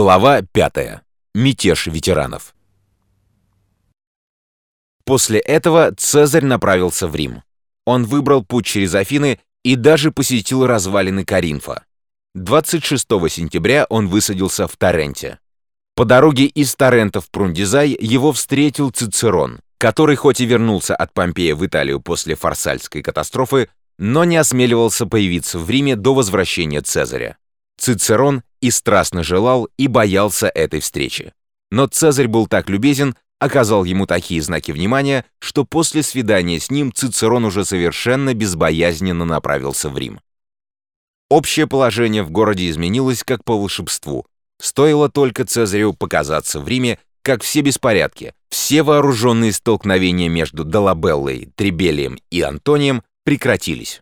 Глава 5. Мятеж ветеранов. После этого Цезарь направился в Рим. Он выбрал путь через Афины и даже посетил развалины Каринфа. 26 сентября он высадился в Торренте. По дороге из Торрента в Прундизай его встретил Цицерон, который хоть и вернулся от Помпея в Италию после Фарсальской катастрофы, но не осмеливался появиться в Риме до возвращения Цезаря. Цицерон и страстно желал и боялся этой встречи. Но Цезарь был так любезен, оказал ему такие знаки внимания, что после свидания с ним Цицерон уже совершенно безбоязненно направился в Рим. Общее положение в городе изменилось как по волшебству. Стоило только Цезарю показаться в Риме, как все беспорядки, все вооруженные столкновения между Долабеллой, Трибелием и Антонием прекратились.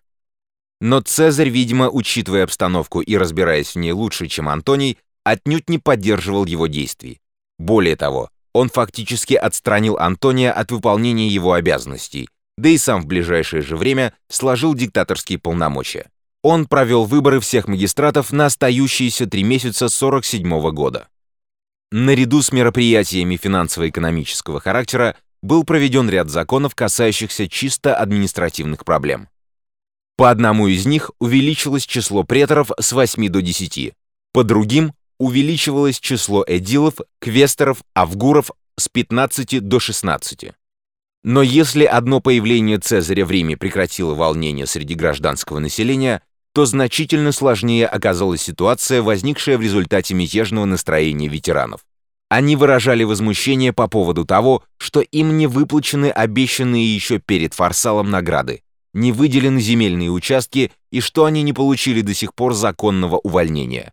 Но Цезарь, видимо, учитывая обстановку и разбираясь в ней лучше, чем Антоний, отнюдь не поддерживал его действий. Более того, он фактически отстранил Антония от выполнения его обязанностей, да и сам в ближайшее же время сложил диктаторские полномочия. Он провел выборы всех магистратов на остающиеся три месяца 47 -го года. Наряду с мероприятиями финансово-экономического характера был проведен ряд законов, касающихся чисто административных проблем. По одному из них увеличилось число преторов с 8 до 10, по другим увеличивалось число эдилов, квесторов, авгуров с 15 до 16. Но если одно появление Цезаря в Риме прекратило волнение среди гражданского населения, то значительно сложнее оказалась ситуация, возникшая в результате мятежного настроения ветеранов. Они выражали возмущение по поводу того, что им не выплачены обещанные еще перед фарсалом награды, не выделены земельные участки и что они не получили до сих пор законного увольнения.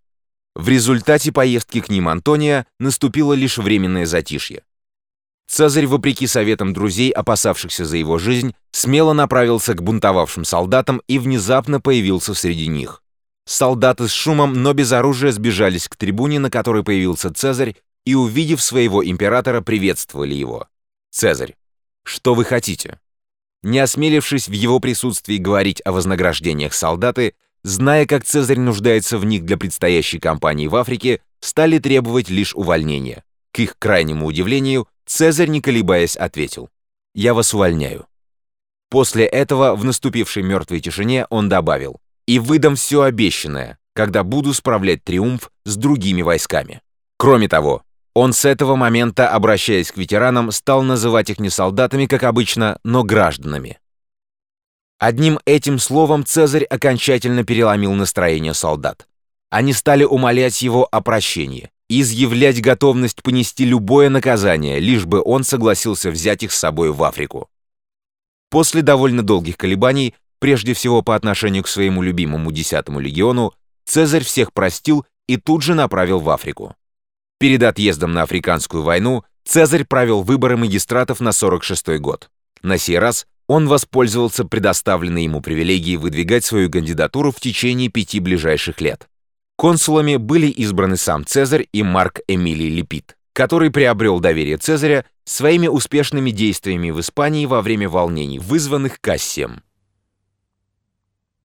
В результате поездки к ним Антония наступило лишь временное затишье. Цезарь, вопреки советам друзей, опасавшихся за его жизнь, смело направился к бунтовавшим солдатам и внезапно появился среди них. Солдаты с шумом, но без оружия сбежались к трибуне, на которой появился Цезарь, и, увидев своего императора, приветствовали его. «Цезарь, что вы хотите?» Не осмелившись в его присутствии говорить о вознаграждениях солдаты, зная, как Цезарь нуждается в них для предстоящей кампании в Африке, стали требовать лишь увольнения. К их крайнему удивлению, Цезарь, не колебаясь, ответил «Я вас увольняю». После этого, в наступившей мертвой тишине, он добавил «И выдам все обещанное, когда буду справлять триумф с другими войсками». Кроме того, он с этого момента, обращаясь к ветеранам, стал называть их не солдатами, как обычно, но гражданами. Одним этим словом Цезарь окончательно переломил настроение солдат. Они стали умолять его о прощении, изъявлять готовность понести любое наказание, лишь бы он согласился взять их с собой в Африку. После довольно долгих колебаний, прежде всего по отношению к своему любимому 10-му легиону, Цезарь всех простил и тут же направил в Африку. Перед отъездом на Африканскую войну Цезарь провел выборы магистратов на 46 год. На сей раз он воспользовался предоставленной ему привилегией выдвигать свою кандидатуру в течение пяти ближайших лет. Консулами были избраны сам Цезарь и Марк Эмилий Лепит, который приобрел доверие Цезаря своими успешными действиями в Испании во время волнений, вызванных Кассием.